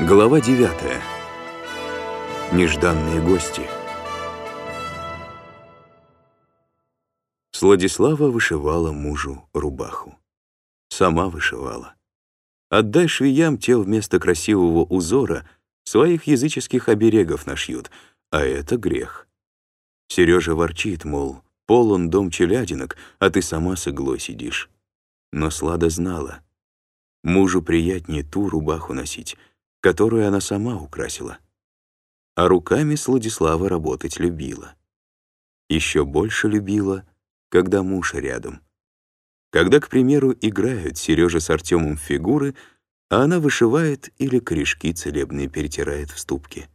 Глава 9. Нежданные гости. Сладислава вышивала мужу рубаху. Сама вышивала. Отдай швеям те вместо красивого узора своих языческих оберегов нашьют, а это грех. Сережа ворчит, мол, полон дом челядинок, а ты сама с иглой сидишь. Но Слада знала. Мужу приятнее ту рубаху носить — которую она сама украсила. А руками Сладислава работать любила. Еще больше любила, когда муж рядом. Когда, к примеру, играют Сережа с Артемом фигуры, а она вышивает или корешки целебные перетирает в ступке.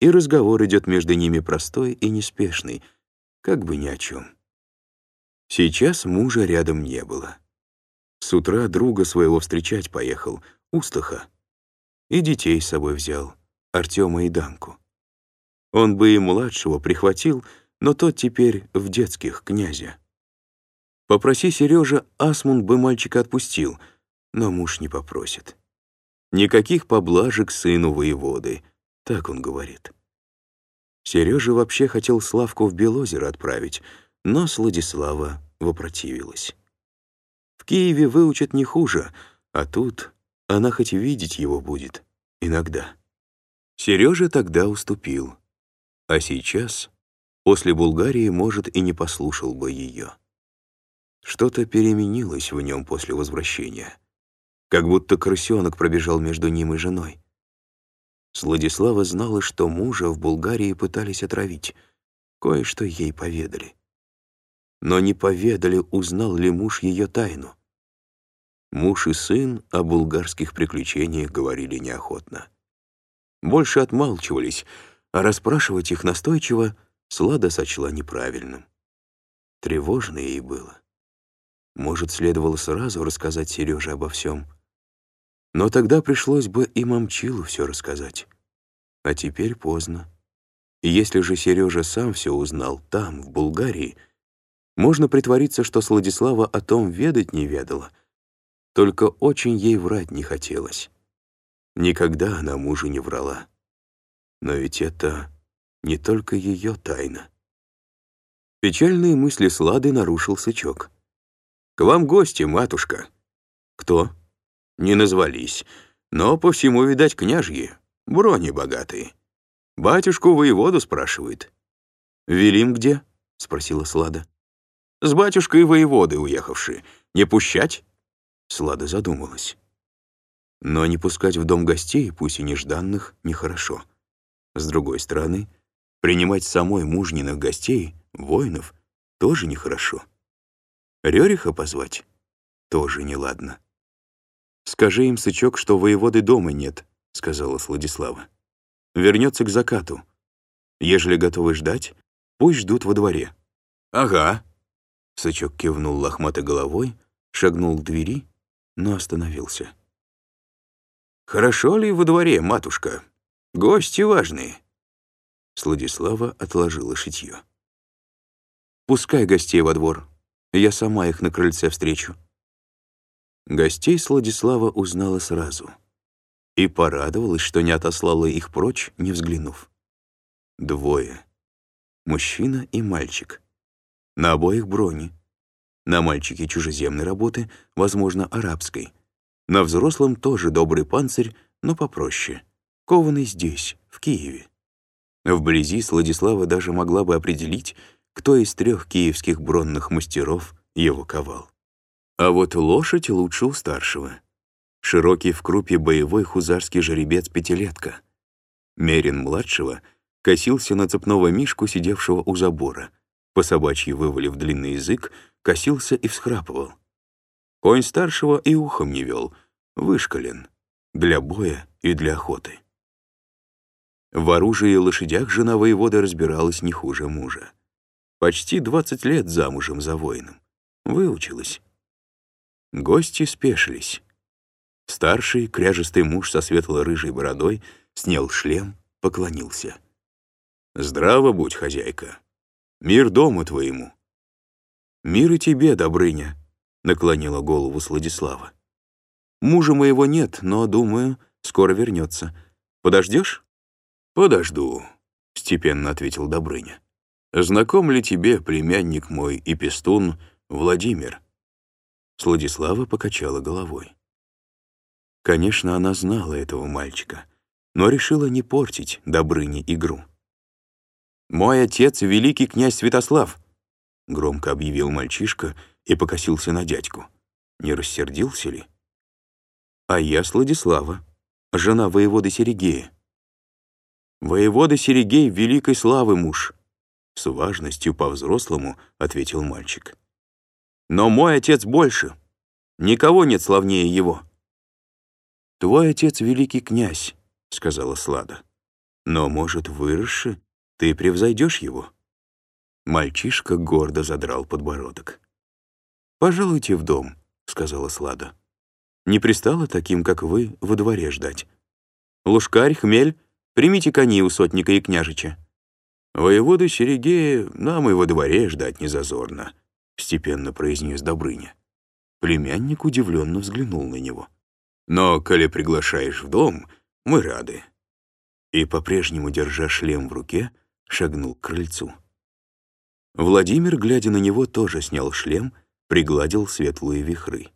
И разговор идет между ними простой и неспешный, как бы ни о чем. Сейчас мужа рядом не было. С утра друга своего встречать поехал, Устаха. И детей с собой взял, Артема и Данку. Он бы и младшего прихватил, но тот теперь в детских князя. Попроси Сережа, Асмунд бы мальчика отпустил, но муж не попросит. Никаких поблажек сыну воеводы, так он говорит. Сережа вообще хотел Славку в Белозеро отправить, но Сладислава вопротивилась. В Киеве выучат не хуже, а тут она хоть видеть его будет, иногда. Сережа тогда уступил. А сейчас, после Булгарии, может, и не послушал бы ее. Что-то переменилось в нем после возвращения. Как будто крысенок пробежал между ним и женой. Сладислава знала, что мужа в Булгарии пытались отравить. Кое-что ей поведали. Но не поведали, узнал ли муж ее тайну. Муж и сын о булгарских приключениях говорили неохотно. Больше отмалчивались, а расспрашивать их настойчиво Слада сочла неправильным. Тревожно ей было. Может, следовало сразу рассказать Сереже обо всем. Но тогда пришлось бы и Мамчилу все рассказать. А теперь поздно. И если же Сережа сам все узнал там, в Булгарии, можно притвориться, что Сладислава о том ведать не ведала — только очень ей врать не хотелось. Никогда она мужу не врала. Но ведь это не только ее тайна. Печальные мысли Слады нарушил сычок. «К вам гости, матушка». «Кто?» «Не назвались, но по всему, видать, княжьи, брони богатые. Батюшку воеводу спрашивает». «Велим где?» — спросила Слада. «С батюшкой воеводы уехавши. Не пущать?» Слада задумалась. Но не пускать в дом гостей, пусть и нежданных, нехорошо. С другой стороны, принимать самой мужниных гостей, воинов, тоже нехорошо. Рёриха позвать — тоже неладно. «Скажи им, Сычок, что воеводы дома нет», — сказала Сладислава. «Вернется к закату. Ежели готовы ждать, пусть ждут во дворе». «Ага». Сычок кивнул лохматой головой, шагнул к двери но остановился. «Хорошо ли во дворе, матушка? Гости важные». Сладислава отложила шитье. «Пускай гостей во двор. Я сама их на крыльце встречу». Гостей Сладислава узнала сразу и порадовалась, что не отослала их прочь, не взглянув. Двое. Мужчина и мальчик. На обоих брони. На мальчике чужеземной работы, возможно, арабской. На взрослом тоже добрый панцирь, но попроще. Кованный здесь, в Киеве. Вблизи Сладислава даже могла бы определить, кто из трех киевских бронных мастеров его ковал. А вот лошадь лучше у старшего. Широкий в крупе боевой хузарский жеребец-пятилетка. Мерин младшего косился на цепного мишку, сидевшего у забора, по собачьи вывалив длинный язык, косился и всхрапывал. Конь старшего и ухом не вел, вышкален, для боя и для охоты. В оружии и лошадях жена воевода разбиралась не хуже мужа. Почти двадцать лет замужем за воином. Выучилась. Гости спешились. Старший, кряжестый муж со светло-рыжей бородой, снял шлем, поклонился. «Здраво будь, хозяйка. Мир дому твоему. «Мир и тебе, Добрыня», — наклонила голову Сладислава. «Мужа моего нет, но, думаю, Скоро вернется. Подождешь? Подожду, степенно ответил Добрыня. Знаком ли тебе племянник мой и пестун Владимир? Сладислава покачала головой. Конечно, она знала этого мальчика, но решила не портить Добрыне игру. «Мой отец — великий князь Святослав», — громко объявил мальчишка и покосился на дядьку. Не рассердился ли? «А я Сладислава, жена воеводы Серегея». «Воевода Серегей — великой славы муж», — с важностью по-взрослому ответил мальчик. «Но мой отец больше. Никого нет славнее его». «Твой отец — великий князь», — сказала Слада. «Но, может, выросши, ты превзойдешь его?» Мальчишка гордо задрал подбородок. «Пожалуйте в дом», — сказала Слада. «Не пристало таким, как вы, во дворе ждать. Лушкарь, хмель, примите коней у сотника и княжича». «Воеводу Серегея нам и во дворе ждать не зазорно», — степенно произнес Добрыня. Племянник удивленно взглянул на него. «Но, коли приглашаешь в дом, мы рады». И, по-прежнему держа шлем в руке, шагнул к крыльцу. Владимир, глядя на него, тоже снял шлем, пригладил светлые вихры.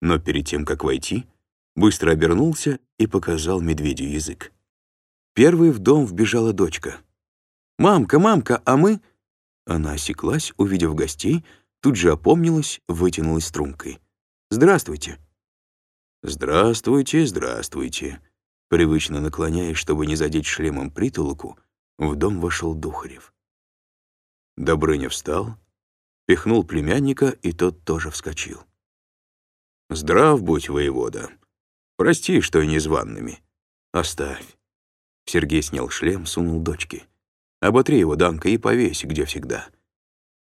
Но перед тем, как войти, быстро обернулся и показал медведю язык. Первой в дом вбежала дочка. «Мамка, мамка, а мы...» Она осеклась, увидев гостей, тут же опомнилась, вытянулась стрункой. «Здравствуйте». «Здравствуйте, здравствуйте», привычно наклоняясь, чтобы не задеть шлемом притолоку, в дом вошел Духарев. Добрыня встал, пихнул племянника, и тот тоже вскочил. «Здрав будь, воевода. Прости, что незваными. Оставь». Сергей снял шлем, сунул дочке. «Оботри его, Данка, и повесь, где всегда».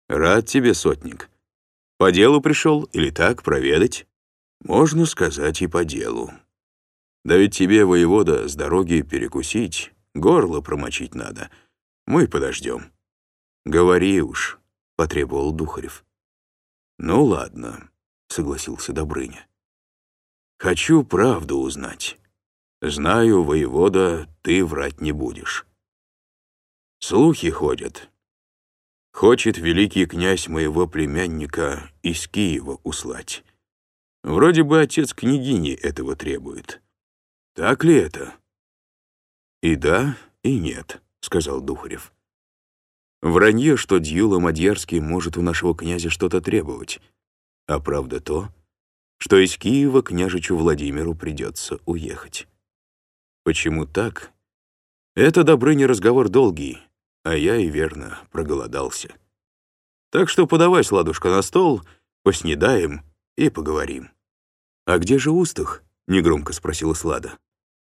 «Рад тебе, сотник. По делу пришел или так, проведать?» «Можно сказать и по делу. Да ведь тебе, воевода, с дороги перекусить, Горло промочить надо. Мы подождем. Говори уж, — потребовал Духарев. Ну ладно, — согласился Добрыня. Хочу правду узнать. Знаю, воевода, ты врать не будешь. Слухи ходят. Хочет великий князь моего племянника из Киева услать. Вроде бы отец княгини этого требует. Так ли это? «И да, и нет», — сказал Духарев. «Вранье, что Дьюла Мадьярский может у нашего князя что-то требовать. А правда то, что из Киева княжичу Владимиру придется уехать. Почему так? Это, Добрыня, разговор долгий, а я и верно проголодался. Так что подавай, сладушка, на стол, поснедаем и поговорим». «А где же Устах?» — негромко спросила Слада.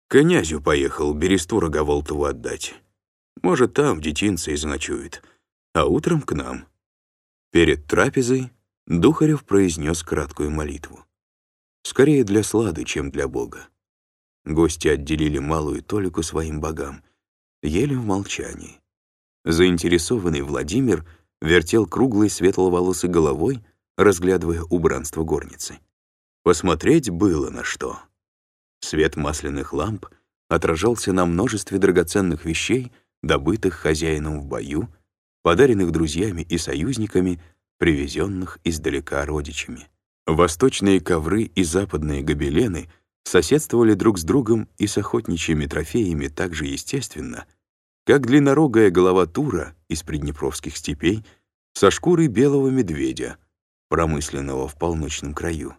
Князю поехал Бересту Роговолтову отдать. Может, там в детинце и заночует. А утром к нам. Перед трапезой Духарев произнес краткую молитву. Скорее для Слады, чем для Бога. Гости отделили малую толику своим богам, ели в молчании. Заинтересованный Владимир вертел круглой светловолосой головой, разглядывая убранство горницы. Посмотреть было на что. Свет масляных ламп отражался на множестве драгоценных вещей, добытых хозяином в бою, подаренных друзьями и союзниками, привезенных издалека родичами. Восточные ковры и западные гобелены соседствовали друг с другом и с охотничьими трофеями так же естественно, как длиннорогая голова тура из приднепровских степей со шкурой белого медведя, промысленного в полночном краю,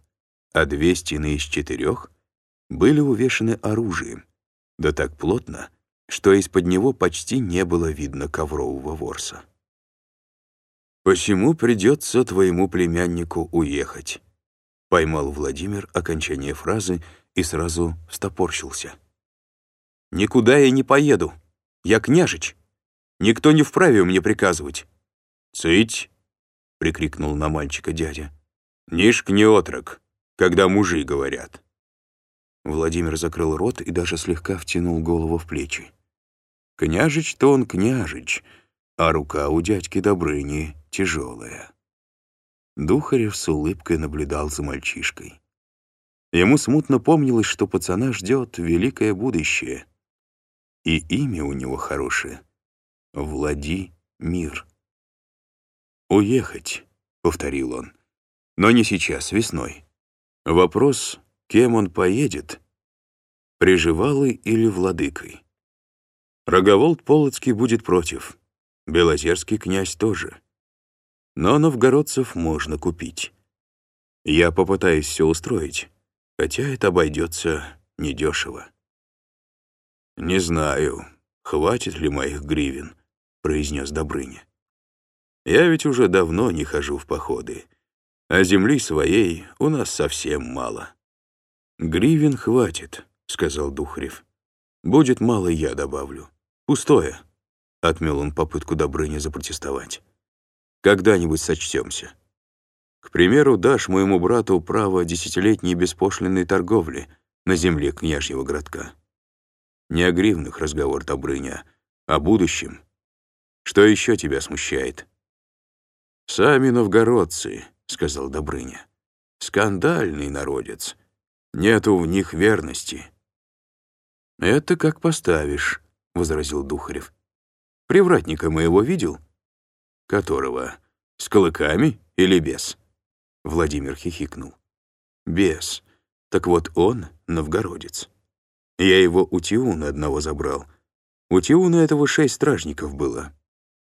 а две стены из четырех были увешаны оружием, да так плотно, что из-под него почти не было видно коврового ворса. «Посему придется твоему племяннику уехать», — поймал Владимир окончание фразы и сразу стопорщился. «Никуда я не поеду. Я княжич. Никто не вправе мне приказывать». «Цыть!» — прикрикнул на мальчика дядя. «Нишк не отрок, когда мужи говорят». Владимир закрыл рот и даже слегка втянул голову в плечи. Княжич-то он княжич, а рука у дядьки Добрыни тяжелая. Духарев с улыбкой наблюдал за мальчишкой. Ему смутно помнилось, что пацана ждет великое будущее. И имя у него хорошее — Влади Мир. «Уехать», — повторил он, — «но не сейчас, весной. Вопрос, кем он поедет, приживалой или владыкой. Роговолт Полоцкий будет против, Белозерский князь тоже. Но новгородцев можно купить. Я попытаюсь все устроить, хотя это обойдется недешево. «Не знаю, хватит ли моих гривен», — произнес Добрыня. «Я ведь уже давно не хожу в походы, а земли своей у нас совсем мало». «Гривен хватит», — сказал Духарев. «Будет мало, я добавлю. Пустое», — отмел он попытку Добрыни запротестовать. «Когда-нибудь сочтемся. К примеру, дашь моему брату право десятилетней беспошлинной торговли на земле княжьего городка. Не о гривнах разговор, Добрыня, а о будущем. Что еще тебя смущает?» «Сами новгородцы», — сказал Добрыня. «Скандальный народец. Нету в них верности». «Это как поставишь», — возразил Духарев. «Привратника моего видел?» «Которого? С клыками или без?» Владимир хихикнул. «Без. Так вот он новгородец. Я его у Тиуна одного забрал. У Тиуна этого шесть стражников было.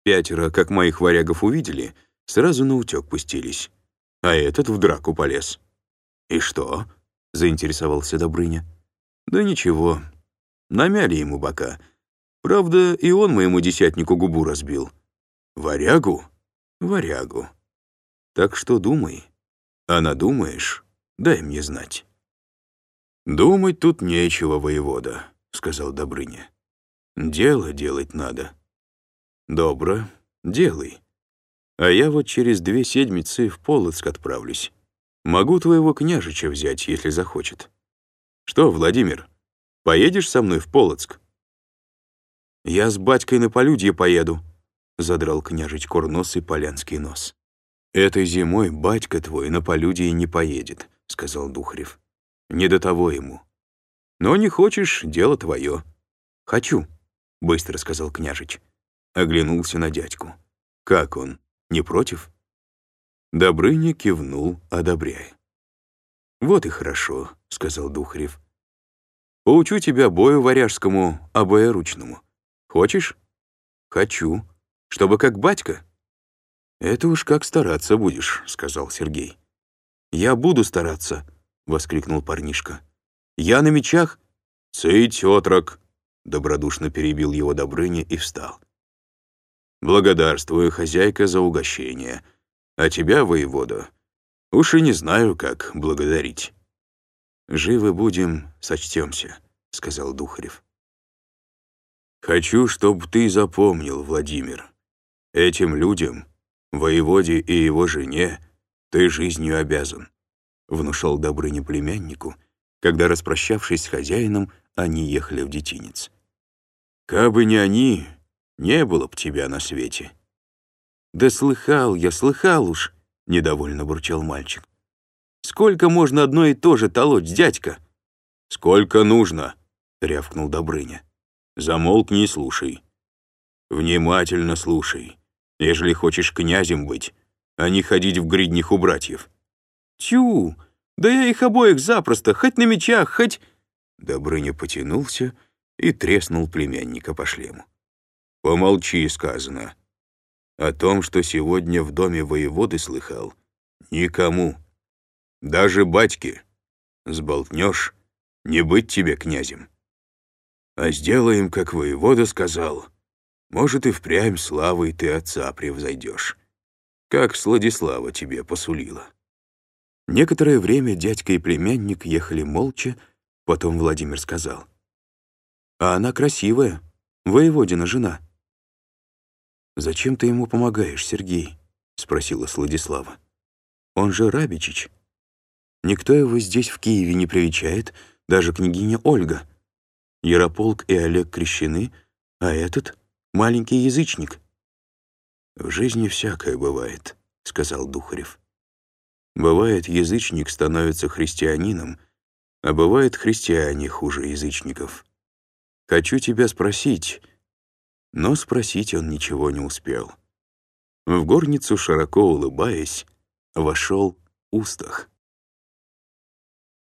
Пятеро, как моих варягов увидели, сразу на утек пустились. А этот в драку полез. «И что?» — заинтересовался Добрыня. «Да ничего. Намяли ему бока. Правда, и он моему десятнику губу разбил. Варягу? Варягу. Так что думай. А надумаешь, дай мне знать». «Думать тут нечего, воевода», — сказал Добрыня. «Дело делать надо». «Добро, делай. А я вот через две седмицы в Полоцк отправлюсь. Могу твоего княжича взять, если захочет. Что, Владимир, поедешь со мной в Полоцк?» «Я с батькой на полюдье поеду», — задрал княжич курносый полянский нос. «Этой зимой батька твой на полюдье не поедет», — сказал Духарев. Не до того ему. Но не хочешь — дело твое. Хочу, — быстро сказал княжич. Оглянулся на дядьку. Как он, не против? Добрыня кивнул, одобряя. «Вот и хорошо», — сказал Духарев. «Поучу тебя бою варяжскому, обоеручному. Хочешь?» «Хочу. Чтобы как батька?» «Это уж как стараться будешь», — сказал Сергей. «Я буду стараться», — воскликнул парнишка. «Я на мечах?» «Цыть, отрок!» — добродушно перебил его Добрыня и встал. «Благодарствую, хозяйка, за угощение. А тебя, воевода, уж и не знаю, как благодарить». «Живы будем, сочтемся», — сказал Духарев. «Хочу, чтобы ты запомнил, Владимир. Этим людям, воеводе и его жене, ты жизнью обязан. — внушал Добрыня племяннику, когда, распрощавшись с хозяином, они ехали в детинец. «Кабы не они, не было б тебя на свете». «Да слыхал я, слыхал уж», — недовольно бурчал мальчик. «Сколько можно одно и то же толочь, дядька?» «Сколько нужно», — рявкнул Добрыня. «Замолкни и слушай. Внимательно слушай, ежели хочешь князем быть, а не ходить в гриднях у братьев». «Тю! Да я их обоих запросто, хоть на мечах, хоть...» Добрыня потянулся и треснул племянника по шлему. «Помолчи, сказано. О том, что сегодня в доме воеводы слыхал, никому. Даже батьке. Сболтнешь, не быть тебе князем. А сделаем, как воевода сказал. Может, и впрямь славой ты отца превзойдешь, как Сладислава тебе посулила». Некоторое время дядька и племянник ехали молча, потом Владимир сказал. «А она красивая, воеводина жена». «Зачем ты ему помогаешь, Сергей?» — спросила Сладислава. «Он же Рабичич. Никто его здесь, в Киеве, не привечает, даже княгиня Ольга. Ярополк и Олег крещены, а этот — маленький язычник». «В жизни всякое бывает», — сказал Духарев. Бывает, язычник становится христианином, А бывают христиане хуже язычников. Хочу тебя спросить, но спросить он ничего не успел. В горницу, широко улыбаясь, вошел Устах.